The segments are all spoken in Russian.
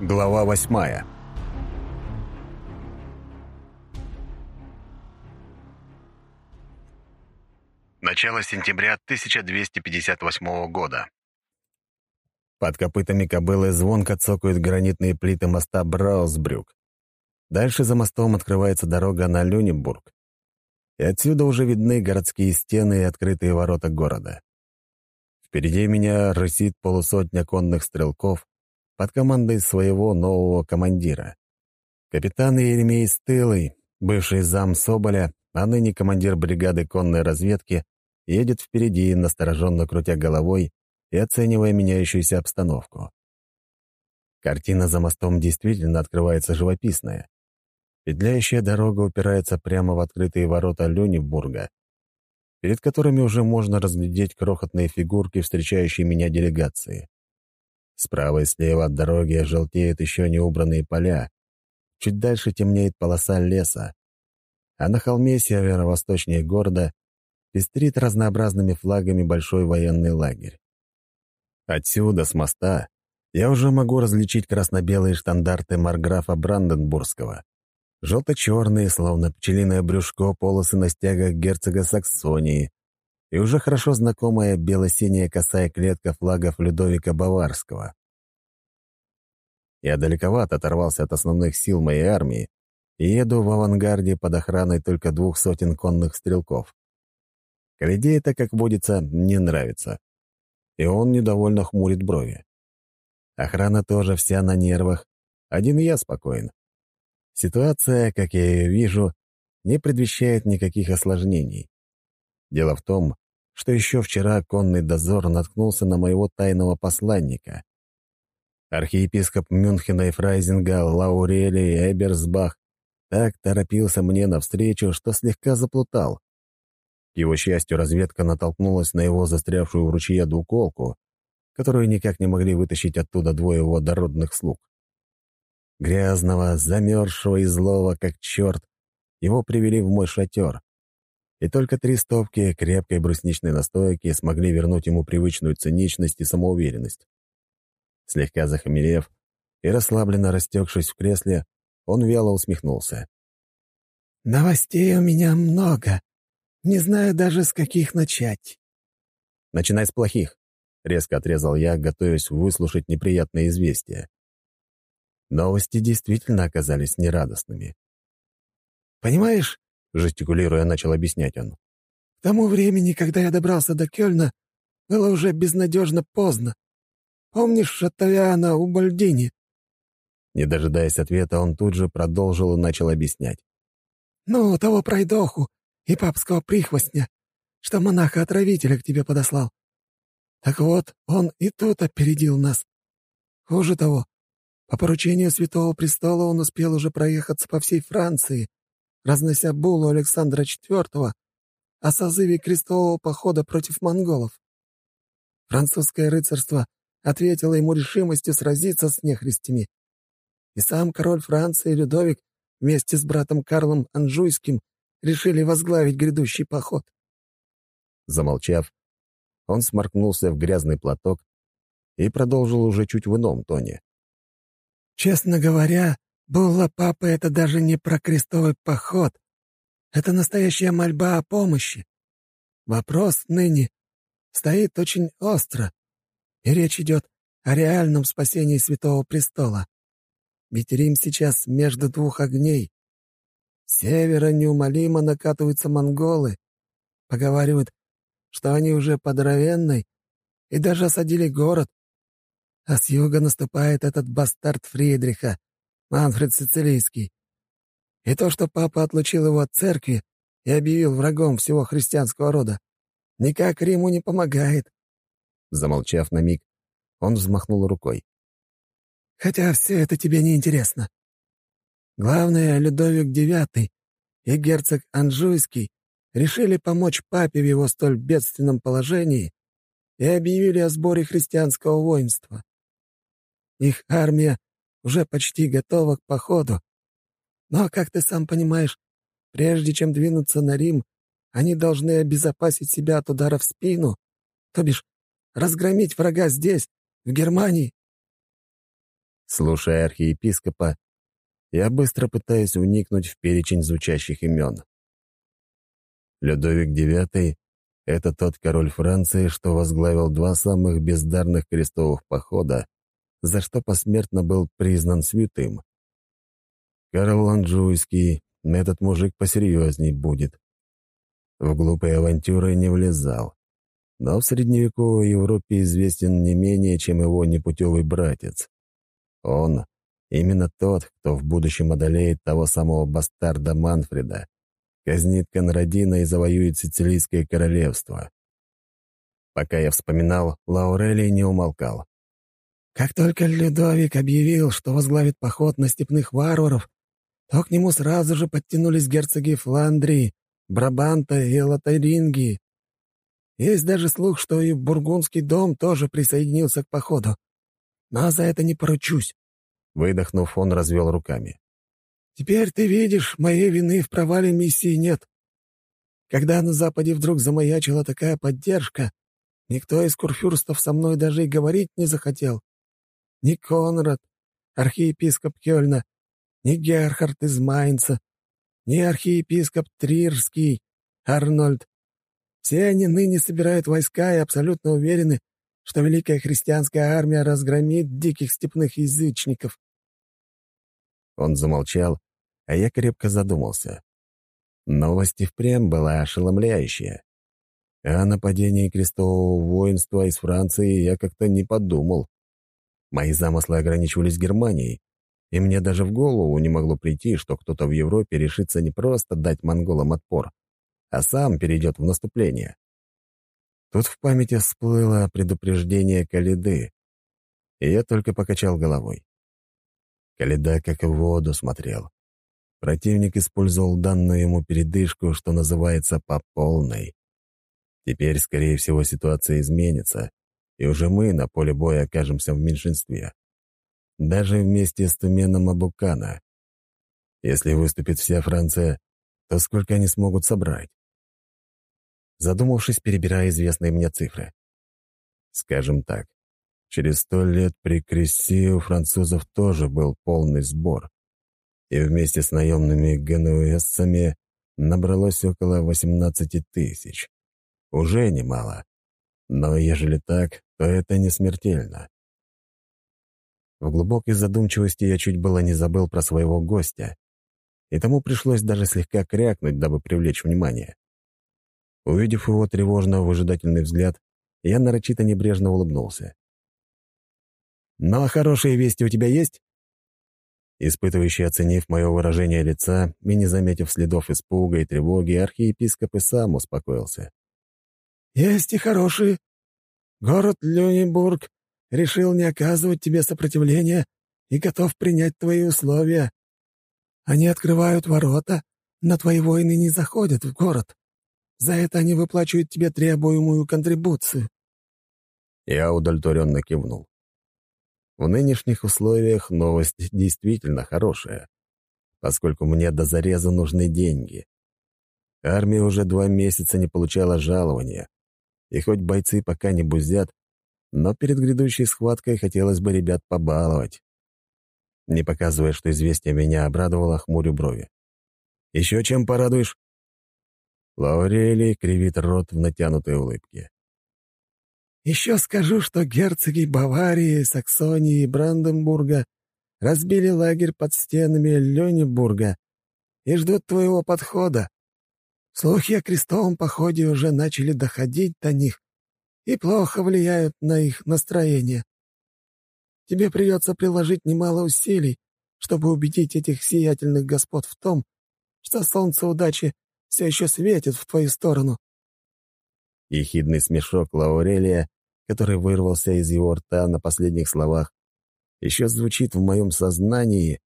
Глава восьмая Начало сентября 1258 года. Под копытами кобылы звонко цокают гранитные плиты моста Браусбрюк. Дальше за мостом открывается дорога на Люнебург. И отсюда уже видны городские стены и открытые ворота города. Впереди меня рысит полусотня конных стрелков, под командой своего нового командира. Капитан Еремей Стылый, бывший зам Соболя, а ныне командир бригады конной разведки, едет впереди, настороженно крутя головой и оценивая меняющуюся обстановку. Картина за мостом действительно открывается живописная. Петляющая дорога упирается прямо в открытые ворота Люнебурга, перед которыми уже можно разглядеть крохотные фигурки встречающей меня делегации. Справа и слева от дороги желтеют еще не убранные поля. Чуть дальше темнеет полоса леса. А на холме северо-восточнее города пестрит разнообразными флагами большой военный лагерь. Отсюда, с моста, я уже могу различить красно-белые штандарты Марграфа Бранденбургского. Желто-черные, словно пчелиное брюшко, полосы на стягах герцога Саксонии, и уже хорошо знакомая бело-синяя косая клетка флагов Людовика Баварского. Я далековато оторвался от основных сил моей армии и еду в авангарде под охраной только двух сотен конных стрелков. Коляде это, как водится, не нравится. И он недовольно хмурит брови. Охрана тоже вся на нервах. Один я спокоен. Ситуация, как я ее вижу, не предвещает никаких осложнений. Дело в том, что еще вчера конный дозор наткнулся на моего тайного посланника. Архиепископ Мюнхена и Фрайзинга Лаурели Эберсбах так торопился мне навстречу, что слегка заплутал. К его счастью, разведка натолкнулась на его застрявшую в ручье двуколку, которую никак не могли вытащить оттуда двое его дородных слуг. Грязного, замерзшего и злого, как черт, его привели в мой шатер и только три стопки крепкой брусничной настойки смогли вернуть ему привычную циничность и самоуверенность. Слегка захмелев и расслабленно растекшись в кресле, он вяло усмехнулся. «Новостей у меня много. Не знаю даже, с каких начать». «Начинай с плохих», — резко отрезал я, готовясь выслушать неприятные известия. Новости действительно оказались нерадостными. «Понимаешь, — жестикулируя, начал объяснять он. «К тому времени, когда я добрался до Кёльна, было уже безнадежно поздно. Помнишь Шатавиана у Бальдини?» Не дожидаясь ответа, он тут же продолжил и начал объяснять. «Ну, того пройдоху и папского прихвостня, что монаха-отравителя к тебе подослал. Так вот, он и тут опередил нас. Хуже того, по поручению Святого Престола он успел уже проехаться по всей Франции, разнося буллу Александра IV о созыве крестового похода против монголов. Французское рыцарство ответило ему решимостью сразиться с нехристями. И сам король Франции Людовик вместе с братом Карлом Анжуйским решили возглавить грядущий поход. Замолчав, он сморкнулся в грязный платок и продолжил уже чуть в ином тоне. «Честно говоря, Булла папы — это даже не про крестовый поход. Это настоящая мольба о помощи. Вопрос ныне стоит очень остро, и речь идет о реальном спасении Святого Престола. Ведь Рим сейчас между двух огней. С севера неумолимо накатываются монголы. Поговаривают, что они уже под и даже осадили город. А с юга наступает этот бастард Фридриха, Манфред Сицилийский. И то, что папа отлучил его от церкви и объявил врагом всего христианского рода, никак Риму не помогает. Замолчав на миг, он взмахнул рукой. «Хотя все это тебе не интересно. Главное, Людовик IX и герцог Анжуйский решили помочь папе в его столь бедственном положении и объявили о сборе христианского воинства. Их армия уже почти готова к походу. Но, как ты сам понимаешь, прежде чем двинуться на Рим, они должны обезопасить себя от удара в спину, то бишь разгромить врага здесь, в Германии. Слушая архиепископа, я быстро пытаюсь вникнуть в перечень звучащих имен. Людовик IX — это тот король Франции, что возглавил два самых бездарных крестовых похода, за что посмертно был признан святым. Карл Ланжуйский, этот мужик посерьезней будет. В глупые авантюры не влезал. Но в средневековой Европе известен не менее, чем его непутевый братец. Он — именно тот, кто в будущем одолеет того самого бастарда Манфреда, казнит Конрадина и завоюет Сицилийское королевство. Пока я вспоминал, Лаурелий не умолкал. Как только Людовик объявил, что возглавит поход на степных варваров, то к нему сразу же подтянулись герцоги Фландрии, Брабанта и Лотарингии. Есть даже слух, что и Бургундский дом тоже присоединился к походу. Но за это не поручусь. Выдохнув, он развел руками. «Теперь ты видишь, моей вины в провале миссии нет. Когда на Западе вдруг замаячила такая поддержка, никто из курфюрстов со мной даже и говорить не захотел. Ни Конрад, архиепископ Кёльна, ни Герхард из Майнца, ни архиепископ Трирский, Арнольд. Все они ныне собирают войска и абсолютно уверены, что Великая Христианская Армия разгромит диких степных язычников. Он замолчал, а я крепко задумался. Новость и впрямь была ошеломляющая. О нападении крестового воинства из Франции я как-то не подумал. Мои замыслы ограничивались Германией, и мне даже в голову не могло прийти, что кто-то в Европе решится не просто дать монголам отпор, а сам перейдет в наступление. Тут в памяти всплыло предупреждение Калиды, и я только покачал головой. Калида как в воду смотрел. Противник использовал данную ему передышку, что называется, по полной. Теперь, скорее всего, ситуация изменится, и уже мы на поле боя окажемся в меньшинстве даже вместе с Туменом Абукана. Если выступит вся Франция, то сколько они смогут собрать? Задумавшись, перебирая известные мне цифры. Скажем так, через сто лет при Кресси у французов тоже был полный сбор, и вместе с наемными генуэзцами набралось около 18 тысяч. Уже немало. Но ежели так, то это не смертельно. В глубокой задумчивости я чуть было не забыл про своего гостя, и тому пришлось даже слегка крякнуть, дабы привлечь внимание. Увидев его тревожно-выжидательный взгляд, я нарочито небрежно улыбнулся. «Но «Ну, а хорошие вести у тебя есть?» Испытывающий, оценив мое выражение лица и не заметив следов испуга и тревоги, архиепископ и сам успокоился. «Есть и хорошие. Город Люнебург решил не оказывать тебе сопротивления и готов принять твои условия. Они открывают ворота, но твои воины не заходят в город. За это они выплачивают тебе требуемую контрибуцию». Я удовлетворенно кивнул. В нынешних условиях новость действительно хорошая, поскольку мне до зареза нужны деньги. Армия уже два месяца не получала жалования, и хоть бойцы пока не бузят, но перед грядущей схваткой хотелось бы ребят побаловать. Не показывая, что известие меня обрадовало, хмурю брови. «Еще чем порадуешь?» Лаурелий кривит рот в натянутой улыбке. «Еще скажу, что герцоги Баварии, Саксонии и Бранденбурга разбили лагерь под стенами Лёнебурга и ждут твоего подхода. Слухи о крестовом походе уже начали доходить до них, и плохо влияют на их настроение. Тебе придется приложить немало усилий, чтобы убедить этих сиятельных господ в том, что солнце удачи все еще светит в твою сторону». Ехидный смешок Лаурелия, который вырвался из его рта на последних словах, еще звучит в моем сознании,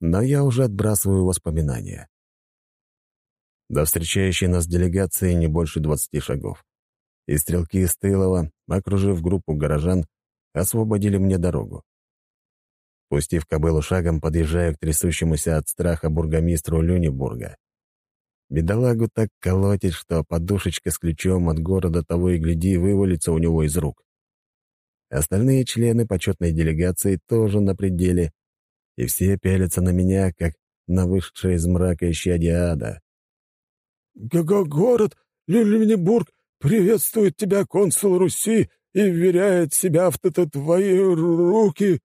но я уже отбрасываю воспоминания. До встречающей нас делегации не больше двадцати шагов и стрелки из Тылова, окружив группу горожан, освободили мне дорогу. Пустив кобылу шагом, подъезжаю к трясущемуся от страха бургомистру Люнебурга. Бедолагу так колотит, что подушечка с ключом от города того и гляди вывалится у него из рук. Остальные члены почетной делегации тоже на пределе, и все пялятся на меня, как на вышедшее из мрака исчадие ада. «Город Люльминебург приветствует тебя, консул Руси, и вверяет себя в твои руки!»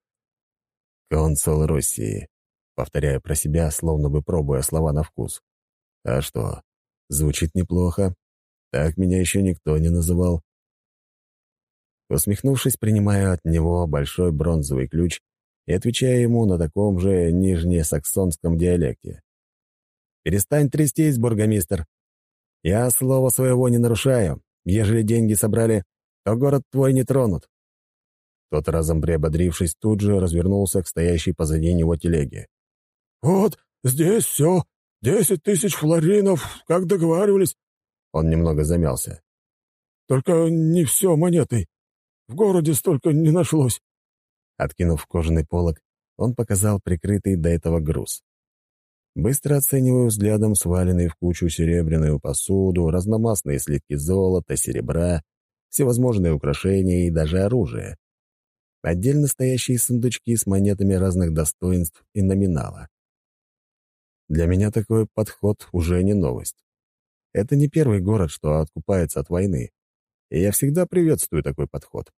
«Консул Руси», — повторяю про себя, словно бы пробуя слова на вкус. «А что, звучит неплохо. Так меня еще никто не называл». Усмехнувшись, принимаю от него большой бронзовый ключ и отвечаю ему на таком же нижнесаксонском диалекте. «Перестань трястись, бургомистр. Я слова своего не нарушаю. Ежели деньги собрали, то город твой не тронут». Тот, разом приободрившись, тут же развернулся к стоящей позади него телеге. «Вот, здесь все. Десять тысяч флоринов, как договаривались». Он немного замялся. «Только не все монетой. В городе столько не нашлось». Откинув кожаный полог, он показал прикрытый до этого груз. Быстро оцениваю взглядом сваленные в кучу серебряную посуду, разномастные слитки золота, серебра, всевозможные украшения и даже оружие. Отдельно стоящие сундучки с монетами разных достоинств и номинала. Для меня такой подход уже не новость. Это не первый город, что откупается от войны, и я всегда приветствую такой подход.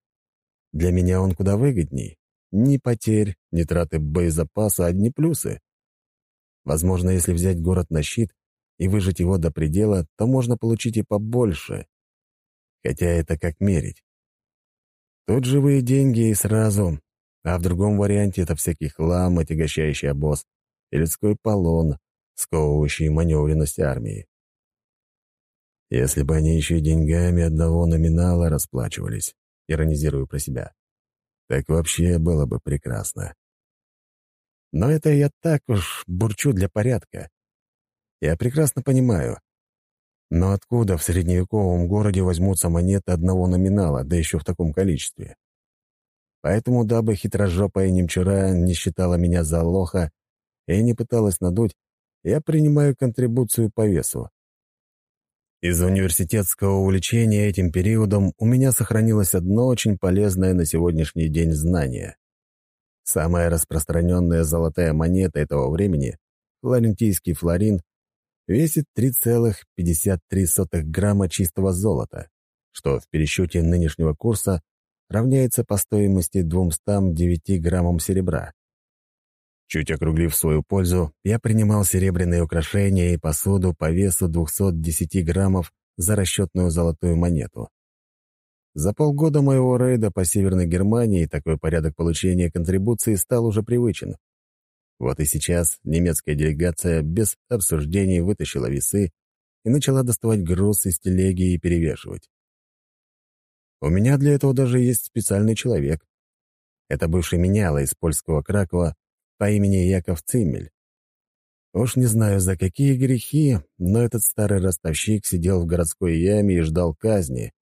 Для меня он куда выгодней. Ни потерь, ни траты боезапаса, одни плюсы. Возможно, если взять город на щит и выжать его до предела, то можно получить и побольше. Хотя это как мерить. Тут живые деньги и сразу, а в другом варианте это всякий хлам, отягощающий обоз, и людской полон, сковывающий маневренность армии. Если бы они еще деньгами одного номинала расплачивались, иронизирую про себя, так вообще было бы прекрасно. Но это я так уж бурчу для порядка. Я прекрасно понимаю. Но откуда в средневековом городе возьмутся монеты одного номинала, да еще в таком количестве? Поэтому, дабы хитрожопая немчура не считала меня за лоха и не пыталась надуть, я принимаю контрибуцию по весу. Из университетского увлечения этим периодом у меня сохранилось одно очень полезное на сегодняшний день знание. Самая распространенная золотая монета этого времени, флорентийский флорин, весит 3,53 грамма чистого золота, что в пересчете нынешнего курса равняется по стоимости 209 граммам серебра. Чуть округлив свою пользу, я принимал серебряные украшения и посуду по весу 210 граммов за расчетную золотую монету. За полгода моего рейда по Северной Германии такой порядок получения контрибуции стал уже привычен. Вот и сейчас немецкая делегация без обсуждений вытащила весы и начала доставать груз из телеги и перевешивать. У меня для этого даже есть специальный человек. Это бывший меняла из польского Кракова по имени Яков Циммель. Уж не знаю, за какие грехи, но этот старый ростовщик сидел в городской яме и ждал казни,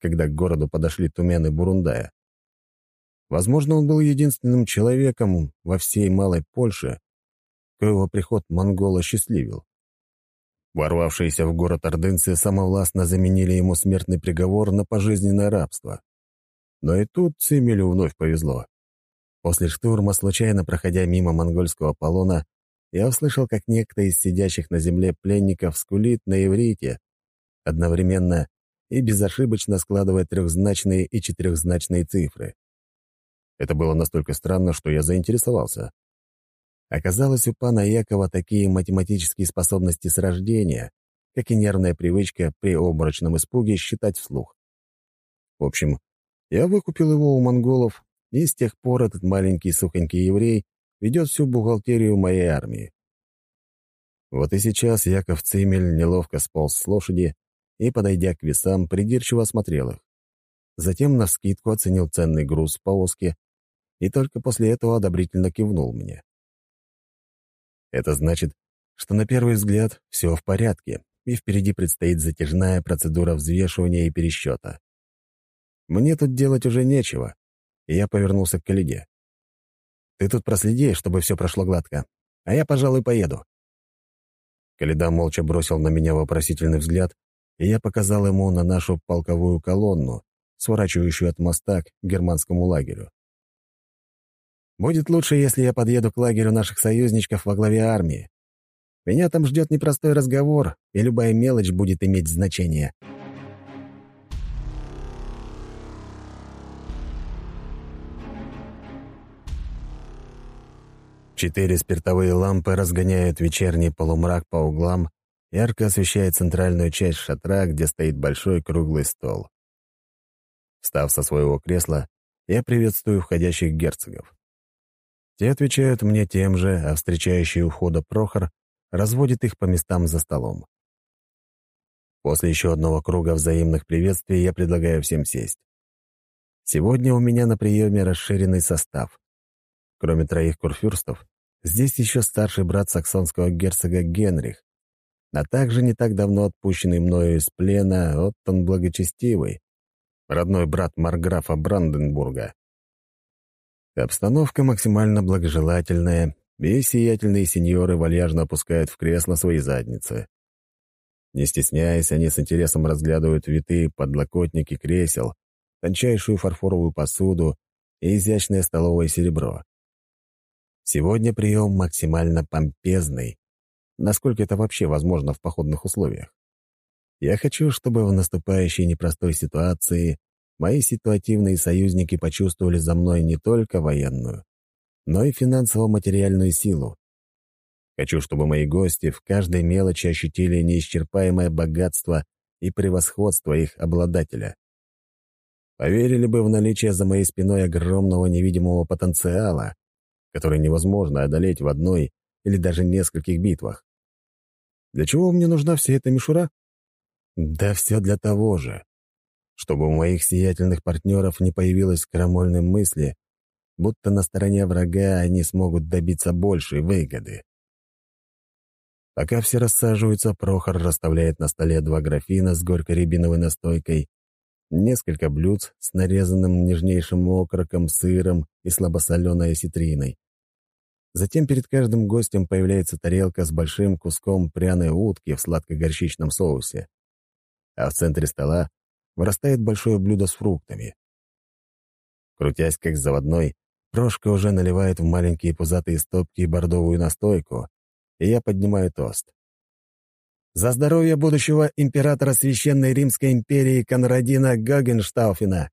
когда к городу подошли тумены Бурундая. Возможно, он был единственным человеком во всей Малой Польше, коего приход монгола счастливил. Ворвавшиеся в город ордынцы самовластно заменили ему смертный приговор на пожизненное рабство. Но и тут Цимелю вновь повезло. После штурма, случайно проходя мимо монгольского полона, я услышал, как некто из сидящих на земле пленников скулит на иврите, одновременно и безошибочно складывая трехзначные и четырехзначные цифры. Это было настолько странно, что я заинтересовался. Оказалось, у пана Якова такие математические способности с рождения, как и нервная привычка при обморочном испуге считать вслух. В общем, я выкупил его у монголов и с тех пор этот маленький сухонький еврей ведет всю бухгалтерию моей армии. Вот и сейчас Яков Цимель неловко сполз с лошади и, подойдя к весам, придирчиво осмотрел их. Затем навскидку оценил ценный груз в повозке и только после этого одобрительно кивнул мне. Это значит, что на первый взгляд все в порядке, и впереди предстоит затяжная процедура взвешивания и пересчета. Мне тут делать уже нечего, и я повернулся к Калиде. «Ты тут проследи, чтобы все прошло гладко, а я, пожалуй, поеду». Калида молча бросил на меня вопросительный взгляд, и я показал ему на нашу полковую колонну, сворачивающую от моста к германскому лагерю. «Будет лучше, если я подъеду к лагерю наших союзничков во главе армии. Меня там ждет непростой разговор, и любая мелочь будет иметь значение». Четыре спиртовые лампы разгоняют вечерний полумрак по углам, ярко освещая центральную часть шатра, где стоит большой круглый стол. Встав со своего кресла, я приветствую входящих герцогов. Те отвечают мне тем же, а встречающий у входа Прохор разводит их по местам за столом. После еще одного круга взаимных приветствий я предлагаю всем сесть. Сегодня у меня на приеме расширенный состав. Кроме троих курфюрстов, здесь еще старший брат саксонского герцога Генрих, а также не так давно отпущенный мною из плена Оттон Благочестивый, родной брат Марграфа Бранденбурга. Обстановка максимально благожелательная, и сиятельные сеньоры вальяжно опускают в кресло свои задницы. Не стесняясь, они с интересом разглядывают витые подлокотники кресел, тончайшую фарфоровую посуду и изящное столовое серебро. Сегодня прием максимально помпезный, насколько это вообще возможно в походных условиях. Я хочу, чтобы в наступающей непростой ситуации мои ситуативные союзники почувствовали за мной не только военную, но и финансово-материальную силу. Хочу, чтобы мои гости в каждой мелочи ощутили неисчерпаемое богатство и превосходство их обладателя. Поверили бы в наличие за моей спиной огромного невидимого потенциала, который невозможно одолеть в одной или даже нескольких битвах. Для чего мне нужна вся эта мишура? Да все для того же, чтобы у моих сиятельных партнеров не появилось крамольной мысли, будто на стороне врага они смогут добиться большей выгоды. Пока все рассаживаются, Прохор расставляет на столе два графина с горькой рябиновой настойкой, несколько блюд с нарезанным нежнейшим окороком, сыром и слабосоленой осетриной. Затем перед каждым гостем появляется тарелка с большим куском пряной утки в сладко-горчичном соусе. А в центре стола вырастает большое блюдо с фруктами. Крутясь как заводной, Прошка уже наливает в маленькие пузатые стопки бордовую настойку, и я поднимаю тост. «За здоровье будущего императора Священной Римской империи Конрадина Гагенштауфена!»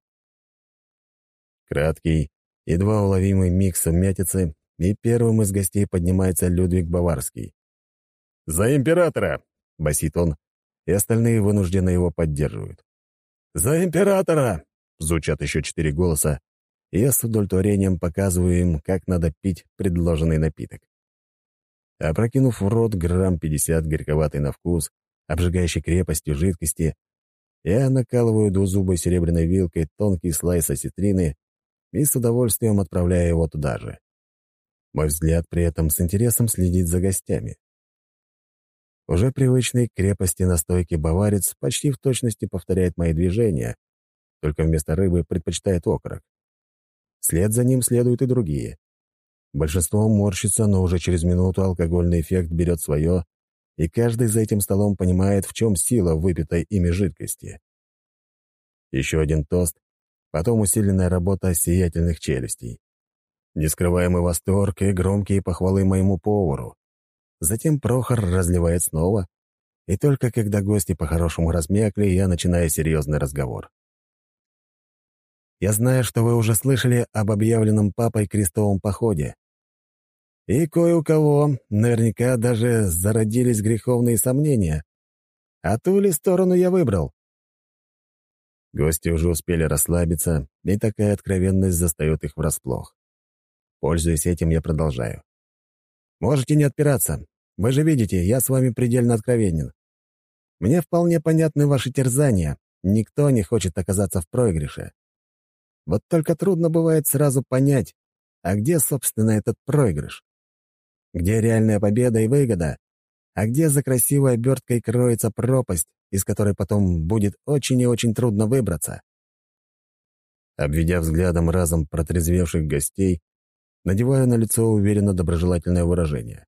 Краткий, едва уловимый миг сумятицы, и первым из гостей поднимается Людвиг Баварский. «За императора!» — басит он, и остальные вынужденно его поддерживают. «За императора!» — звучат еще четыре голоса, и я с удовлетворением показываю им, как надо пить предложенный напиток. Опрокинув в рот грамм пятьдесят горьковатый на вкус, обжигающей крепостью жидкости, я накалываю двузубой серебряной вилкой тонкий слайс осетрины и с удовольствием отправляю его туда же. Мой взгляд при этом с интересом следит за гостями. Уже привычный к крепости настойки баварец почти в точности повторяет мои движения, только вместо рыбы предпочитает окорок. Вслед за ним следуют и другие. Большинство морщится, но уже через минуту алкогольный эффект берет свое, и каждый за этим столом понимает, в чем сила выпитой ими жидкости. Еще один тост, потом усиленная работа сиятельных челюстей нескрываемый восторг и громкие похвалы моему повару. Затем Прохор разливает снова, и только когда гости по-хорошему размякли, я начинаю серьезный разговор. Я знаю, что вы уже слышали об объявленном папой крестовом походе. И кое у кого наверняка даже зародились греховные сомнения. А ту ли сторону я выбрал? Гости уже успели расслабиться, и такая откровенность застает их врасплох. Пользуясь этим, я продолжаю. «Можете не отпираться. Вы же видите, я с вами предельно откровенен. Мне вполне понятны ваши терзания. Никто не хочет оказаться в проигрыше. Вот только трудно бывает сразу понять, а где, собственно, этот проигрыш? Где реальная победа и выгода? А где за красивой оберткой кроется пропасть, из которой потом будет очень и очень трудно выбраться? Обведя взглядом разом протрезвевших гостей, надеваю на лицо уверенно доброжелательное выражение.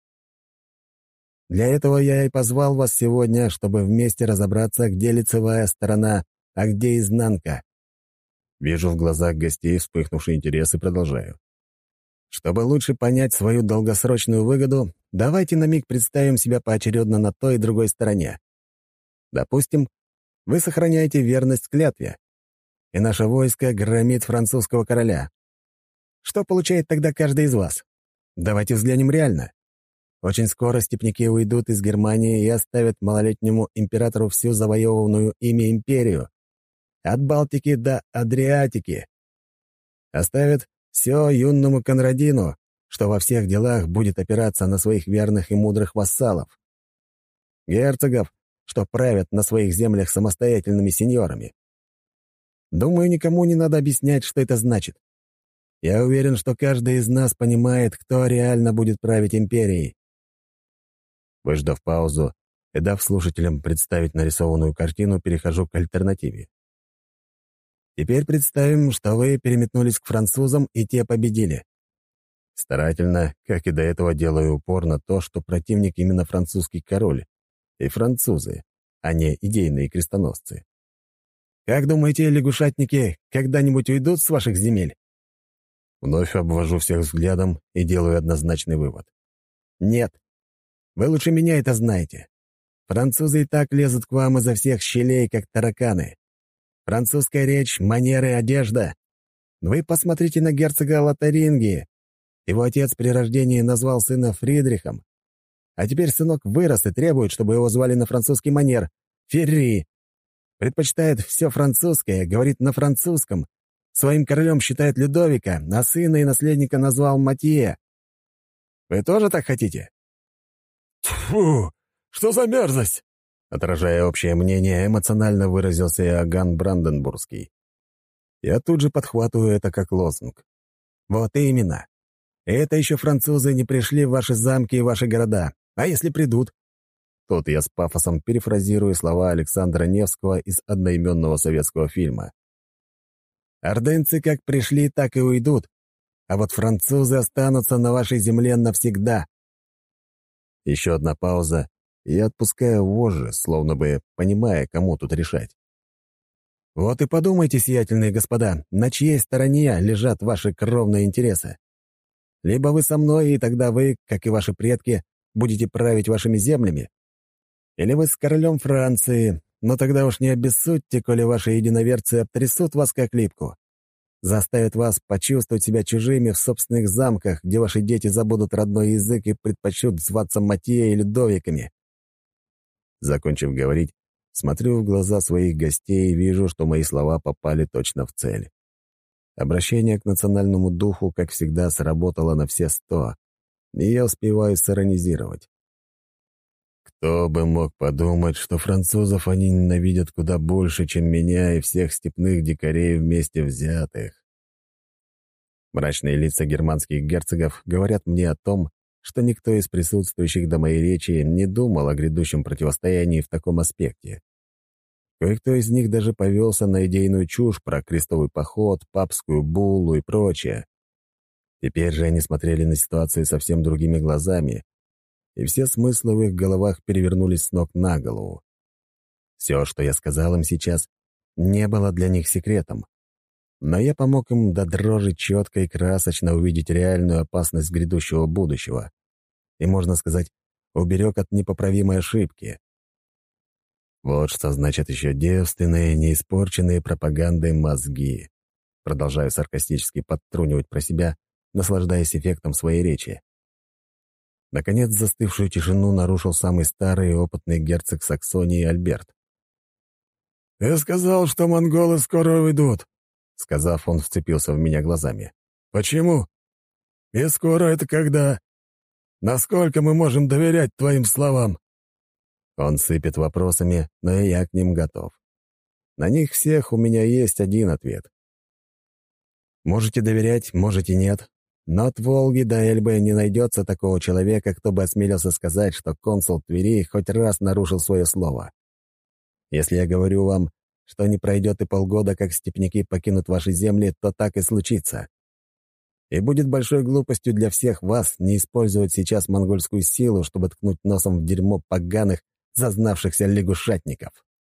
Для этого я и позвал вас сегодня, чтобы вместе разобраться, где лицевая сторона, а где изнанка. Вижу в глазах гостей вспыхнувший интерес и продолжаю. Чтобы лучше понять свою долгосрочную выгоду, давайте на миг представим себя поочередно на той и другой стороне. Допустим, вы сохраняете верность клятве, и наше войско громит французского короля. Что получает тогда каждый из вас? Давайте взглянем реально. Очень скоро степняки уйдут из Германии и оставят малолетнему императору всю завоеванную ими империю. От Балтики до Адриатики. Оставят все юному Конрадину, что во всех делах будет опираться на своих верных и мудрых вассалов. Герцогов, что правят на своих землях самостоятельными сеньорами. Думаю, никому не надо объяснять, что это значит. Я уверен, что каждый из нас понимает, кто реально будет править империей. Выждав паузу и дав слушателям представить нарисованную картину, перехожу к альтернативе. Теперь представим, что вы переметнулись к французам, и те победили. Старательно, как и до этого, делаю упор на то, что противник именно французский король и французы, а не идейные крестоносцы. Как думаете, лягушатники когда-нибудь уйдут с ваших земель? Вновь обвожу всех взглядом и делаю однозначный вывод. Нет. Вы лучше меня это знаете. Французы и так лезут к вам изо всех щелей, как тараканы. Французская речь, манеры, одежда. Вы посмотрите на герцога Лотарингии. Его отец при рождении назвал сына Фридрихом. А теперь сынок вырос и требует, чтобы его звали на французский манер — Ферри. Предпочитает все французское, говорит на французском, Своим королем считает Людовика, а сына и наследника назвал Матье. Вы тоже так хотите?» «Фу! Что за мерзость?» Отражая общее мнение, эмоционально выразился Иоганн Бранденбургский. Я тут же подхватываю это как лозунг. «Вот именно. Это еще французы не пришли в ваши замки и ваши города. А если придут?» Тут я с пафосом перефразирую слова Александра Невского из одноименного советского фильма. Ордынцы как пришли, так и уйдут, а вот французы останутся на вашей земле навсегда. Еще одна пауза, и я отпускаю вожжи, словно бы понимая, кому тут решать. Вот и подумайте, сиятельные господа, на чьей стороне лежат ваши кровные интересы. Либо вы со мной, и тогда вы, как и ваши предки, будете править вашими землями. Или вы с королем Франции, но тогда уж не обессудьте, коли ваши единоверцы обтрясут вас как липку. Заставят вас почувствовать себя чужими в собственных замках, где ваши дети забудут родной язык и предпочтут зваться Матье или Довиками. Закончив говорить, смотрю в глаза своих гостей и вижу, что мои слова попали точно в цель. Обращение к национальному духу, как всегда, сработало на все сто, и я успеваю сиронизировать. Кто бы мог подумать, что французов они ненавидят куда больше, чем меня и всех степных дикарей вместе взятых. Мрачные лица германских герцогов говорят мне о том, что никто из присутствующих до моей речи не думал о грядущем противостоянии в таком аспекте. Кое-кто из них даже повелся на идейную чушь про крестовый поход, папскую буллу и прочее. Теперь же они смотрели на ситуацию совсем другими глазами и все смыслы в их головах перевернулись с ног на голову. Все, что я сказал им сейчас, не было для них секретом. Но я помог им до дрожи четко и красочно увидеть реальную опасность грядущего будущего. И, можно сказать, уберег от непоправимой ошибки. Вот что значит еще девственные, неиспорченные пропагандой мозги. Продолжаю саркастически подтрунивать про себя, наслаждаясь эффектом своей речи. Наконец, застывшую тишину нарушил самый старый и опытный герцог Саксонии Альберт. «Я сказал, что монголы скоро уйдут», — сказав, он вцепился в меня глазами. «Почему? И скоро это когда? Насколько мы можем доверять твоим словам?» Он сыпет вопросами, но и я к ним готов. На них всех у меня есть один ответ. Можете доверять, можете нет, но от Волги до Эльбы не найдется такого человека, кто бы осмелился сказать, что консул Твери хоть раз нарушил свое слово. Если я говорю вам, что не пройдет и полгода, как степняки покинут ваши земли, то так и случится. И будет большой глупостью для всех вас не использовать сейчас монгольскую силу, чтобы ткнуть носом в дерьмо поганых, зазнавшихся лягушатников.